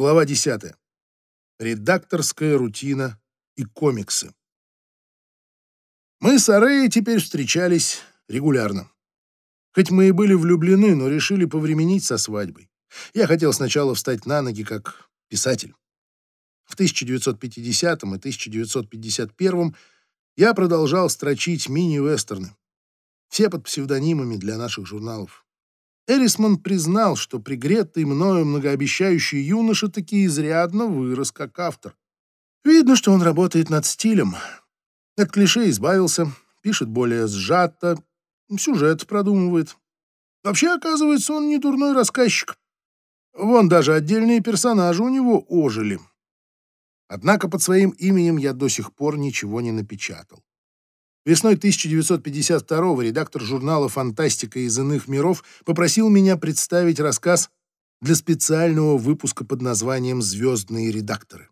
Глава 10. Редакторская рутина и комиксы. Мы с Арей теперь встречались регулярно. Хоть мы и были влюблены, но решили повременить со свадьбой. Я хотел сначала встать на ноги как писатель. В 1950 и 1951 я продолжал строчить мини-вестерны. Все под псевдонимами для наших журналов. Эрисман признал, что пригретый мною многообещающий юноша таки изрядно вырос как автор. Видно, что он работает над стилем. От клише избавился, пишет более сжато, сюжет продумывает. Вообще, оказывается, он не дурной рассказчик. Вон даже отдельные персонажи у него ожили. Однако под своим именем я до сих пор ничего не напечатал. Весной 1952-го редактор журнала «Фантастика из иных миров» попросил меня представить рассказ для специального выпуска под названием «Звездные редакторы».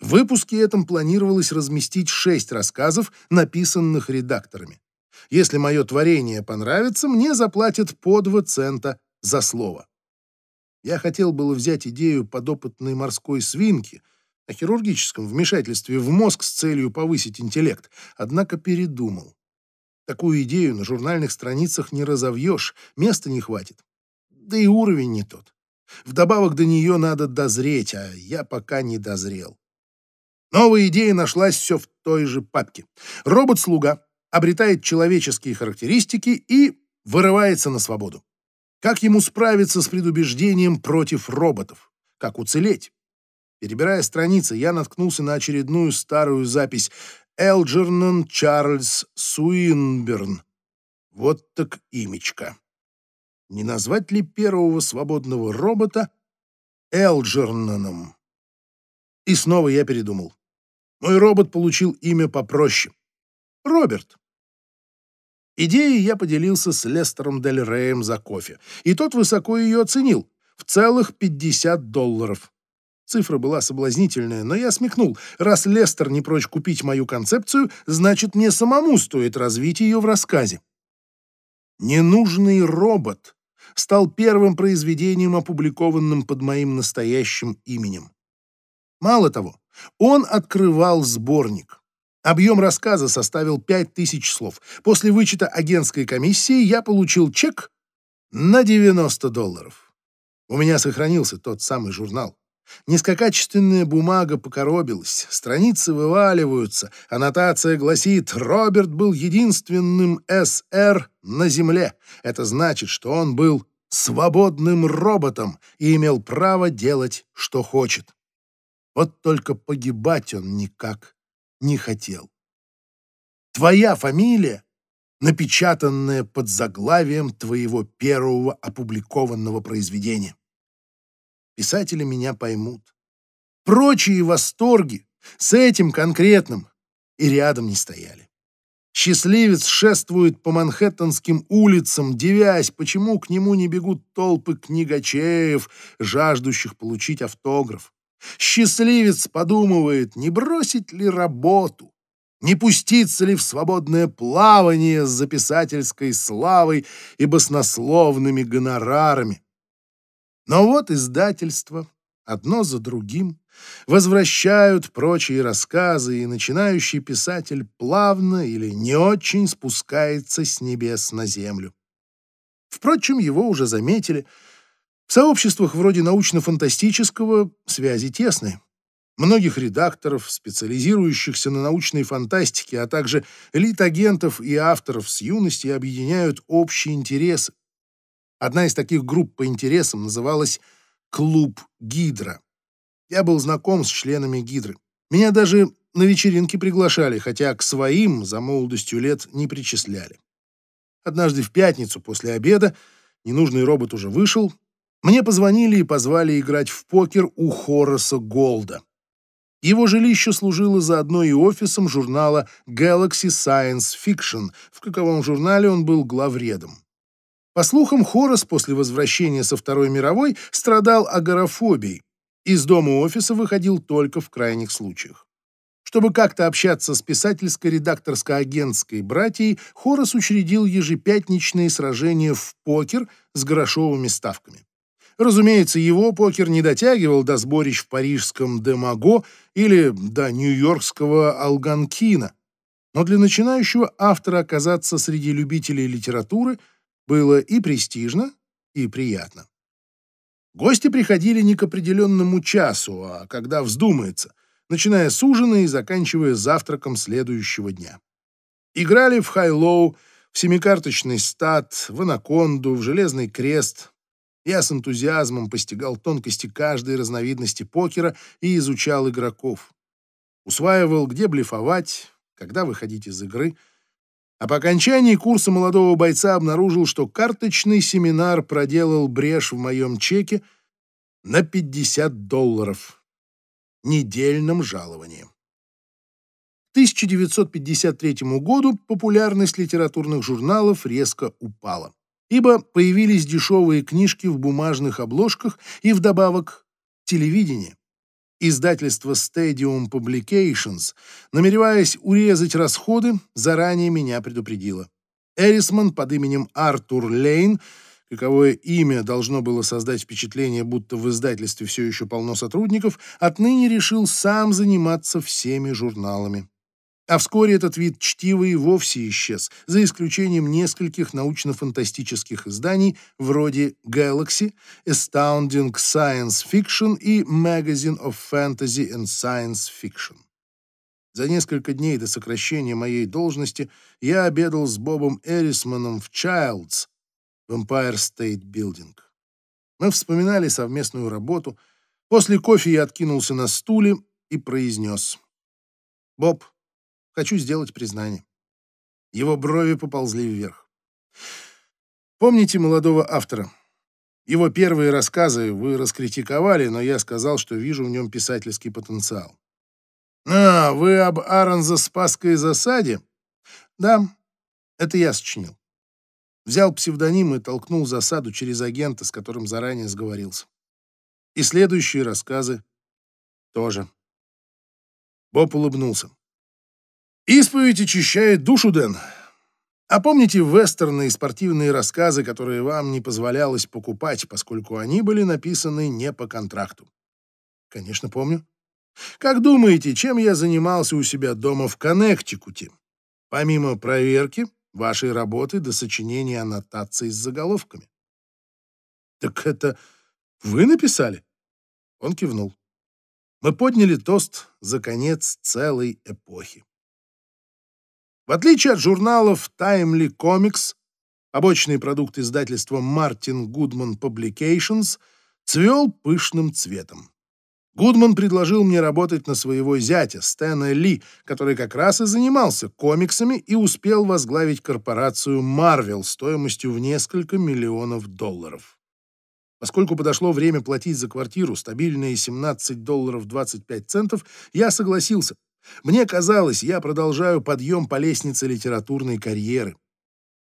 В выпуске этом планировалось разместить шесть рассказов, написанных редакторами. Если мое творение понравится, мне заплатят по два цента за слово. Я хотел было взять идею подопытной морской свинки — о хирургическом вмешательстве в мозг с целью повысить интеллект, однако передумал. Такую идею на журнальных страницах не разовьешь, места не хватит. Да и уровень не тот. Вдобавок до нее надо дозреть, а я пока не дозрел. Новая идея нашлась все в той же папке. Робот-слуга обретает человеческие характеристики и вырывается на свободу. Как ему справиться с предубеждением против роботов? Как уцелеть? Перебирая страницы, я наткнулся на очередную старую запись «Элджернон Чарльз Суинберн». Вот так имечко. Не назвать ли первого свободного робота Элджерноном? И снова я передумал. Мой робот получил имя попроще. Роберт. Идеей я поделился с Лестером Дель Реем за кофе, и тот высоко ее оценил в целых 50 долларов. Цифра была соблазнительная, но я смекнул. Раз Лестер не прочь купить мою концепцию, значит, мне самому стоит развить ее в рассказе. «Ненужный робот» стал первым произведением, опубликованным под моим настоящим именем. Мало того, он открывал сборник. Объем рассказа составил 5000 слов. После вычета агентской комиссии я получил чек на 90 долларов. У меня сохранился тот самый журнал. Низкокачественная бумага покоробилась, страницы вываливаются, аннотация гласит «Роберт был единственным СР на Земле». Это значит, что он был свободным роботом и имел право делать, что хочет. Вот только погибать он никак не хотел. Твоя фамилия, напечатанная под заглавием твоего первого опубликованного произведения писатели меня поймут. Прочие восторги с этим конкретным и рядом не стояли. Счастливец шествует по манхэттенским улицам, девясь, почему к нему не бегут толпы книгачеев, жаждущих получить автограф. Счастливец подумывает, не бросить ли работу, не пуститься ли в свободное плавание с записательской славой и баснословными гонорарами. Но вот издательства, одно за другим, возвращают прочие рассказы, и начинающий писатель плавно или не очень спускается с небес на землю. Впрочем, его уже заметили. В сообществах вроде научно-фантастического связи тесные. Многих редакторов, специализирующихся на научной фантастике, а также элит-агентов и авторов с юности объединяют общие интересы. Одна из таких групп по интересам называлась «Клуб Гидра». Я был знаком с членами Гидры. Меня даже на вечеринки приглашали, хотя к своим за молодостью лет не причисляли. Однажды в пятницу после обеда, ненужный робот уже вышел, мне позвонили и позвали играть в покер у Хораса Голда. Его жилище служило заодно и офисом журнала Galaxy Science Fiction, в каковом журнале он был главредом. По слухам, Хорос после возвращения со Второй мировой страдал агорафобией. Из дома офиса выходил только в крайних случаях. Чтобы как-то общаться с писательско-редакторско-агентской братьей, Хорос учредил ежепятничные сражения в покер с грошовыми ставками. Разумеется, его покер не дотягивал до сборищ в парижском Демаго или до нью-йоркского Алганкина, но для начинающего автора оказаться среди любителей литературы было и престижно, и приятно. Гости приходили не к определенному часу, а когда вздумается, начиная с ужина и заканчивая завтраком следующего дня. Играли в хай-лоу, в семикарточный стад, в анаконду, в железный крест. Я с энтузиазмом постигал тонкости каждой разновидности покера и изучал игроков. Усваивал, где блефовать, когда выходить из игры. А по окончании курса молодого бойца обнаружил, что карточный семинар проделал брешь в моем чеке на 50 долларов недельным жалованием. 1953 году популярность литературных журналов резко упала, ибо появились дешевые книжки в бумажных обложках и вдобавок телевидение. Издательство Stadium Publications, намереваясь урезать расходы, заранее меня предупредило. Эрисман под именем Артур Лейн, каковое имя должно было создать впечатление, будто в издательстве все еще полно сотрудников, отныне решил сам заниматься всеми журналами. А вскоре этот вид чтива и вовсе исчез, за исключением нескольких научно-фантастических изданий вроде Galaxy, Astounding Science Fiction и Magazine of Fantasy and Science Fiction. За несколько дней до сокращения моей должности я обедал с Бобом Эрисманом в Childs в Empire State Building. Мы вспоминали совместную работу. После кофе я откинулся на стуле и произнес. «Боб, Хочу сделать признание. Его брови поползли вверх. Помните молодого автора? Его первые рассказы вы раскритиковали, но я сказал, что вижу в нем писательский потенциал. А, вы об Аронза Спасской засаде? Да, это я сочинил. Взял псевдоним и толкнул засаду через агента, с которым заранее сговорился. И следующие рассказы тоже. Боб улыбнулся. Исповедь очищает душу, Дэн. А помните вестерны и спортивные рассказы, которые вам не позволялось покупать, поскольку они были написаны не по контракту? Конечно, помню. Как думаете, чем я занимался у себя дома в Коннектикуте? Помимо проверки вашей работы до сочинения аннотаций с заголовками. Так это вы написали? Он кивнул. Мы подняли тост за конец целой эпохи. В отличие от журналов Timely Comics, побочный продукт издательства Martin Goodman Publications цвел пышным цветом. Гудман предложил мне работать на своего зятя, Стэна Ли, который как раз и занимался комиксами и успел возглавить корпорацию Marvel стоимостью в несколько миллионов долларов. Поскольку подошло время платить за квартиру стабильные 17 долларов 25 центов, я согласился, мне казалось, я продолжаю подъем по лестнице литературной карьеры.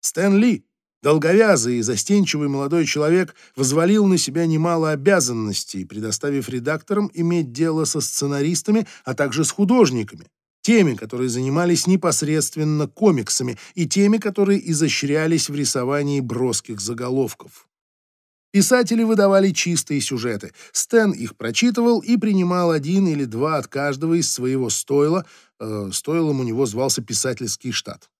Стэн Ли, долговязый и застенчивый молодой человек, взвалил на себя немало обязанностей, предоставив редакторам иметь дело со сценаристами, а также с художниками, теми, которые занимались непосредственно комиксами, и теми, которые изощрялись в рисовании броских заголовков. Писатели выдавали чистые сюжеты. Стэн их прочитывал и принимал один или два от каждого из своего стойла. Э, стойлом у него звался писательский штат.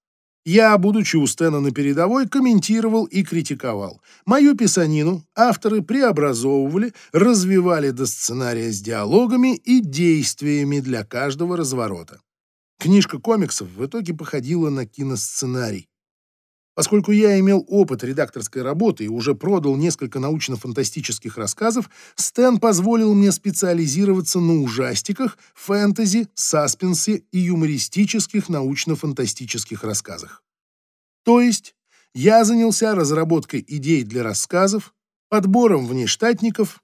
Я, будучи у Стэна на передовой, комментировал и критиковал. Мою писанину авторы преобразовывали, развивали до сценария с диалогами и действиями для каждого разворота. Книжка комиксов в итоге походила на киносценарий. Поскольку я имел опыт редакторской работы и уже продал несколько научно-фантастических рассказов, Стэн позволил мне специализироваться на ужастиках, фэнтези, саспенсе и юмористических научно-фантастических рассказах. То есть я занялся разработкой идей для рассказов, подбором внештатников,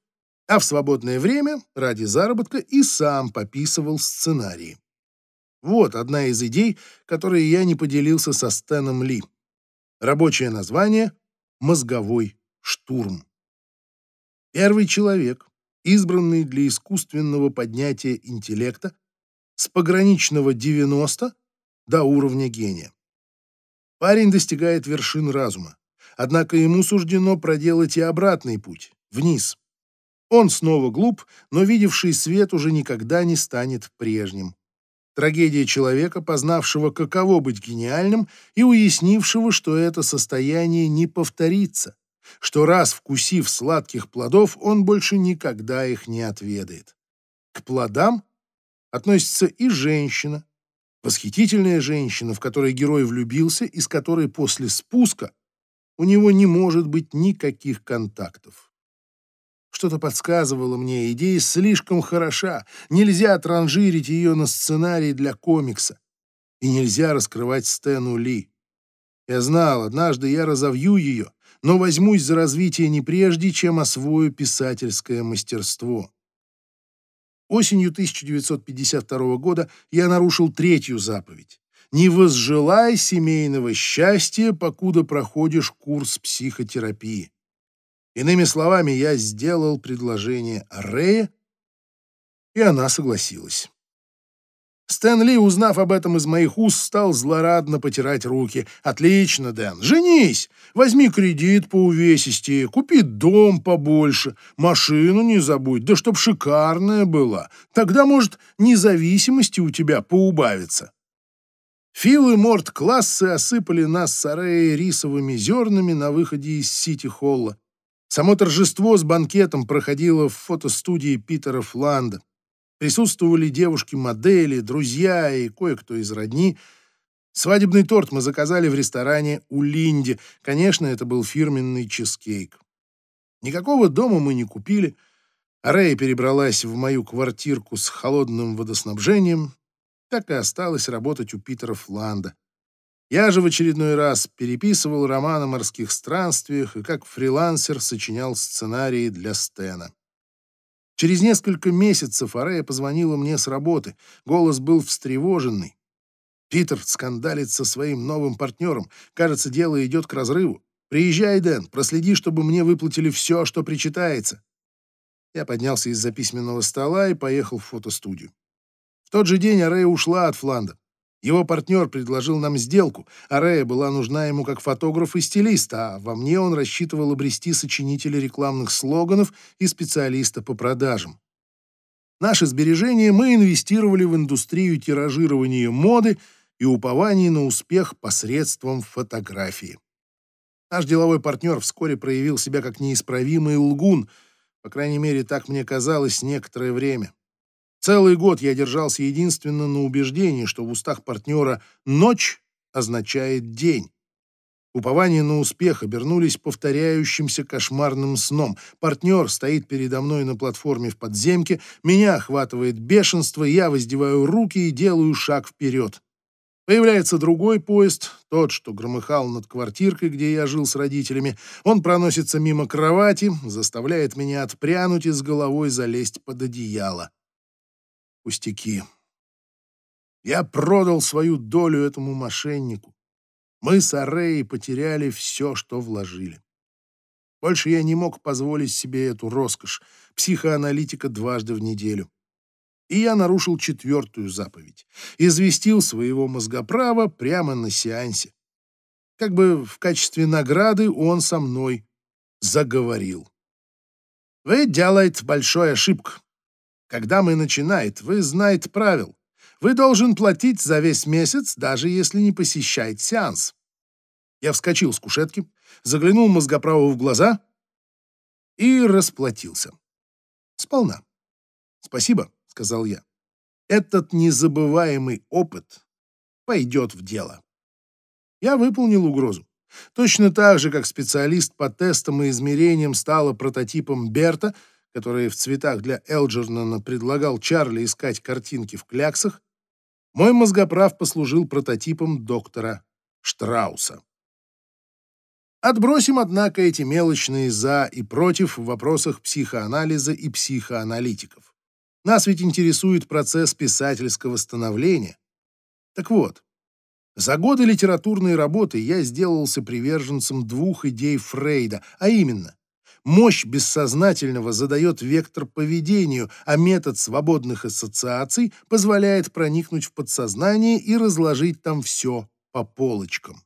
а в свободное время, ради заработка, и сам пописывал сценарии. Вот одна из идей, которые я не поделился со Стэном Ли. Рабочее название — мозговой штурм. Первый человек, избранный для искусственного поднятия интеллекта с пограничного 90 до уровня гения. Парень достигает вершин разума, однако ему суждено проделать и обратный путь, вниз. Он снова глуп, но видевший свет уже никогда не станет прежним. Трагедия человека, познавшего, каково быть гениальным, и уяснившего, что это состояние не повторится, что раз вкусив сладких плодов, он больше никогда их не отведает. К плодам относится и женщина, восхитительная женщина, в которой герой влюбился и с которой после спуска у него не может быть никаких контактов. Что-то подсказывало мне, идея слишком хороша, нельзя транжирить ее на сценарий для комикса. И нельзя раскрывать Стэну Ли. Я знал, однажды я разовью ее, но возьмусь за развитие не прежде, чем освою писательское мастерство. Осенью 1952 года я нарушил третью заповедь. «Не возжелай семейного счастья, покуда проходишь курс психотерапии». Иными словами, я сделал предложение Рэе, и она согласилась. Стэн Ли, узнав об этом из моих уст, стал злорадно потирать руки. «Отлично, Дэн, женись! Возьми кредит по увесистее, купи дом побольше, машину не забудь, да чтоб шикарная была. Тогда, может, независимости у тебя поубавится». Фил и Морт классы осыпали нас с Ареей рисовыми зернами на выходе из Сити-Холла. Само торжество с банкетом проходило в фотостудии Питера Фланда. Присутствовали девушки-модели, друзья и кое-кто из родни. Свадебный торт мы заказали в ресторане у Линди. Конечно, это был фирменный чизкейк. Никакого дома мы не купили. Рэй перебралась в мою квартирку с холодным водоснабжением, так и осталось работать у Питера Фланда. Я же в очередной раз переписывал роман о морских странствиях и как фрилансер сочинял сценарии для Стена. Через несколько месяцев Арея позвонила мне с работы. Голос был встревоженный. Питер скандалит со своим новым партнером. Кажется, дело идет к разрыву. Приезжай, Дэн, проследи, чтобы мне выплатили все, что причитается. Я поднялся из-за письменного стола и поехал в фотостудию. В тот же день Арея ушла от Фланда. Его партнер предложил нам сделку, а Рея была нужна ему как фотограф и стилист, а во мне он рассчитывал обрести сочинителя рекламных слоганов и специалиста по продажам. Наши сбережения мы инвестировали в индустрию тиражирования моды и упование на успех посредством фотографии. Наш деловой партнер вскоре проявил себя как неисправимый лгун, по крайней мере, так мне казалось некоторое время. Целый год я держался единственно на убеждении, что в устах партнера «ночь» означает «день». Упования на успех обернулись повторяющимся кошмарным сном. Партнер стоит передо мной на платформе в подземке, меня охватывает бешенство, я воздеваю руки и делаю шаг вперед. Появляется другой поезд, тот, что громыхал над квартиркой, где я жил с родителями. Он проносится мимо кровати, заставляет меня отпрянуть и с головой залезть под одеяло пустяки. Я продал свою долю этому мошеннику. Мы с Арей потеряли все, что вложили. Больше я не мог позволить себе эту роскошь, психоаналитика дважды в неделю. И я нарушил четвертую заповедь. Известил своего мозгоправа прямо на сеансе. Как бы в качестве награды он со мной заговорил. «Вы делаете большую ошибку. Когда мы начинает, вы знаете правил. Вы должен платить за весь месяц, даже если не посещает сеанс. Я вскочил с кушетки, заглянул мозгоправу в глаза и расплатился. Сполна. «Спасибо», — сказал я. «Этот незабываемый опыт пойдет в дело». Я выполнил угрозу. Точно так же, как специалист по тестам и измерениям стала прототипом Берта — который в цветах для Элджернона предлагал Чарли искать картинки в кляксах, мой мозгоправ послужил прототипом доктора Штрауса. Отбросим, однако, эти мелочные «за» и «против» в вопросах психоанализа и психоаналитиков. Нас ведь интересует процесс писательского становления. Так вот, за годы литературной работы я сделался приверженцем двух идей Фрейда, а именно Мощь бессознательного задает вектор поведению, а метод свободных ассоциаций позволяет проникнуть в подсознание и разложить там все по полочкам.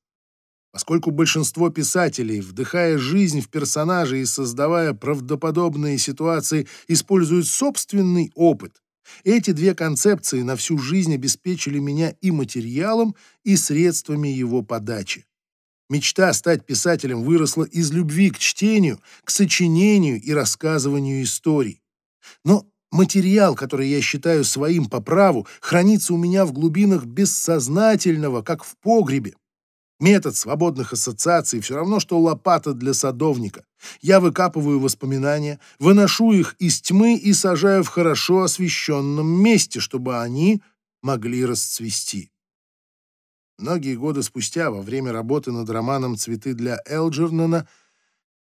Поскольку большинство писателей, вдыхая жизнь в персонажей и создавая правдоподобные ситуации, используют собственный опыт, эти две концепции на всю жизнь обеспечили меня и материалом, и средствами его подачи. Мечта стать писателем выросла из любви к чтению, к сочинению и рассказыванию историй. Но материал, который я считаю своим по праву, хранится у меня в глубинах бессознательного, как в погребе. Метод свободных ассоциаций все равно, что лопата для садовника. Я выкапываю воспоминания, выношу их из тьмы и сажаю в хорошо освещенном месте, чтобы они могли расцвести. Многие годы спустя, во время работы над романом «Цветы для Элджернона»,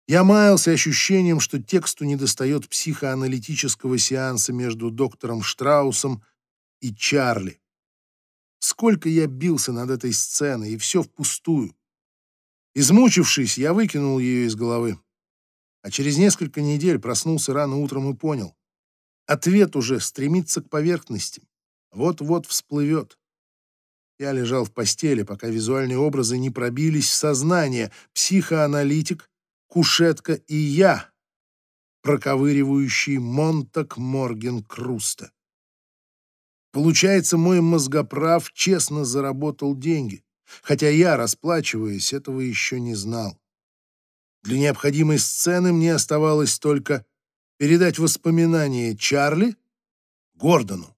я маялся ощущением, что тексту недостает психоаналитического сеанса между доктором Штраусом и Чарли. Сколько я бился над этой сценой, и все впустую. Измучившись, я выкинул ее из головы. А через несколько недель проснулся рано утром и понял. Ответ уже стремится к поверхности. Вот-вот всплывет. Я лежал в постели, пока визуальные образы не пробились в сознание. Психоаналитик, кушетка и я, проковыривающий Монтак Морген Круста. Получается, мой мозгоправ честно заработал деньги, хотя я, расплачиваясь, этого еще не знал. Для необходимой сцены мне оставалось только передать воспоминания Чарли Гордону.